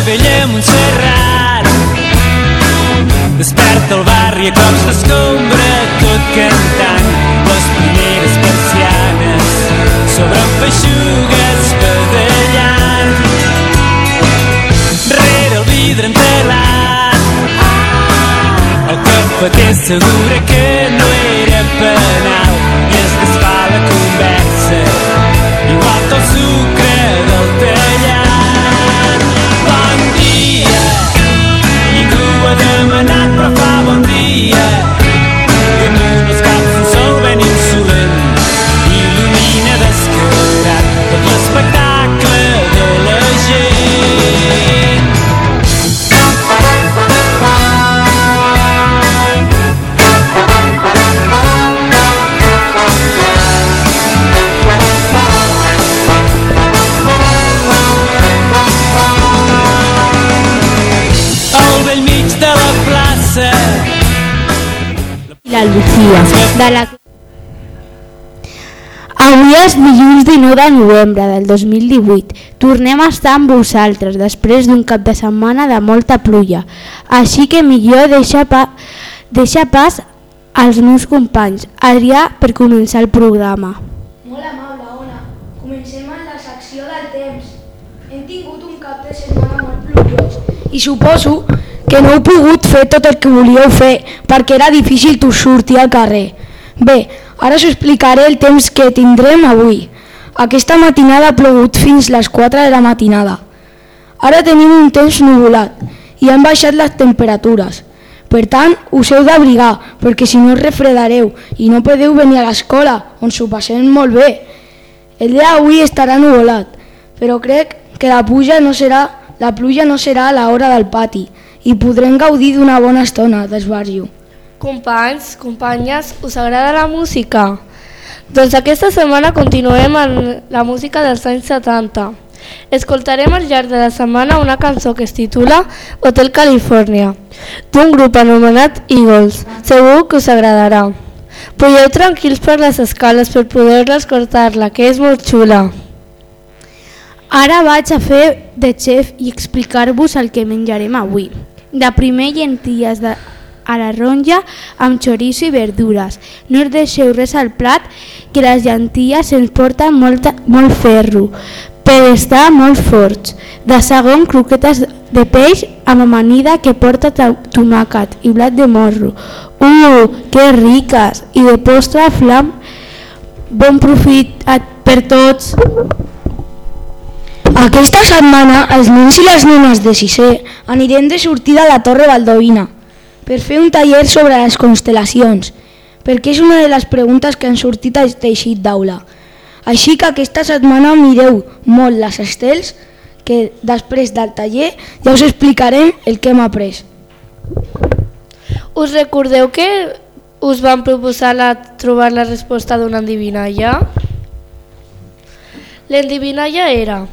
vella Montserrat. Desperta el barri a cops d'escombra, tot cantant les primeres persianes sobre feixugues badallant. Rere el vidre entelat, el cafeter assegura que La Lucía, de la... Avui és dilluns 19 de novembre del 2018. Tornem a estar amb vosaltres després d'un cap de setmana de molta pluja. Així que millor deixa, pa... deixa pas als meus companys. Adrià, per començar el programa. Molt amable, Ona. Comencem amb la secció del temps. Hem tingut un cap de setmana molt plujós i suposo que no heu pogut fer tot el que volíeu fer perquè era difícil sortir al carrer. Bé, ara us explicaré el temps que tindrem avui. Aquesta matinada ha plogut fins les 4 de la matinada. Ara tenim un temps nuvolat i han baixat les temperatures. Per tant, us heu d'abrigar, perquè si no us refredareu i no podeu venir a l'escola, on s'ho passem molt bé. El dia d'avui estarà nuvolat, però crec que la pluja no serà, la pluja no serà a l'hora del pati i podrem gaudir d'una bona estona d'esbarjo. Companys, companyes, us agrada la música? Doncs aquesta setmana continuem amb la música dels anys 70. Escoltarem al llarg de la setmana una cançó que es titula Hotel California, d'un grup anomenat Eagles. Segur que us agradarà. Pugeu tranquils per les escales per poder-la escoltar-la, que és molt xula. Ara vaig a fer de xef i explicar-vos el que menjarem avui. De primer llenties de a la ronja amb xoriço i verdures. No us deixeu res al plat, que les llenties ens porten molta, molt ferro, per estar molt forts. De segon, croquetes de peix amb amanida que porta to- tomàquet i blat de morro. Uh, que riques! I de postre flam, bon profit per tots! Aquesta setmana els nens i les nenes de sisè anirem de sortida a la Torre Baldovina per fer un taller sobre les constel·lacions, perquè és una de les preguntes que han sortit al teixit d'aula. Així que aquesta setmana mireu molt les estels, que després del taller ja us explicarem el que hem après. Us recordeu que us van proposar la, trobar la resposta d'una endivinalla? L'endivinalla era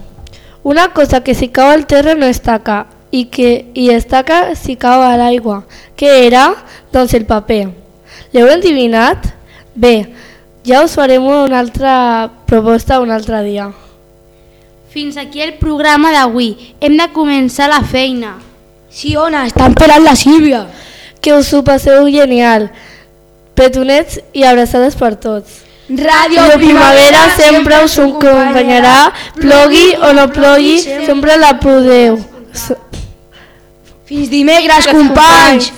una cosa que si cau al terra no estaca i que i estaca si cau a l'aigua. Què era? Doncs el paper. L'heu endivinat? Bé, ja us farem una altra proposta un altre dia. Fins aquí el programa d'avui. Hem de començar la feina. Sí, Ona, està esperant la Sílvia. Que us ho passeu genial. Petonets i abraçades per tots. Ràdio primavera sempre us acompanyarà, plogui o no plogui, sempre la podeu. Fins dimecres, companys!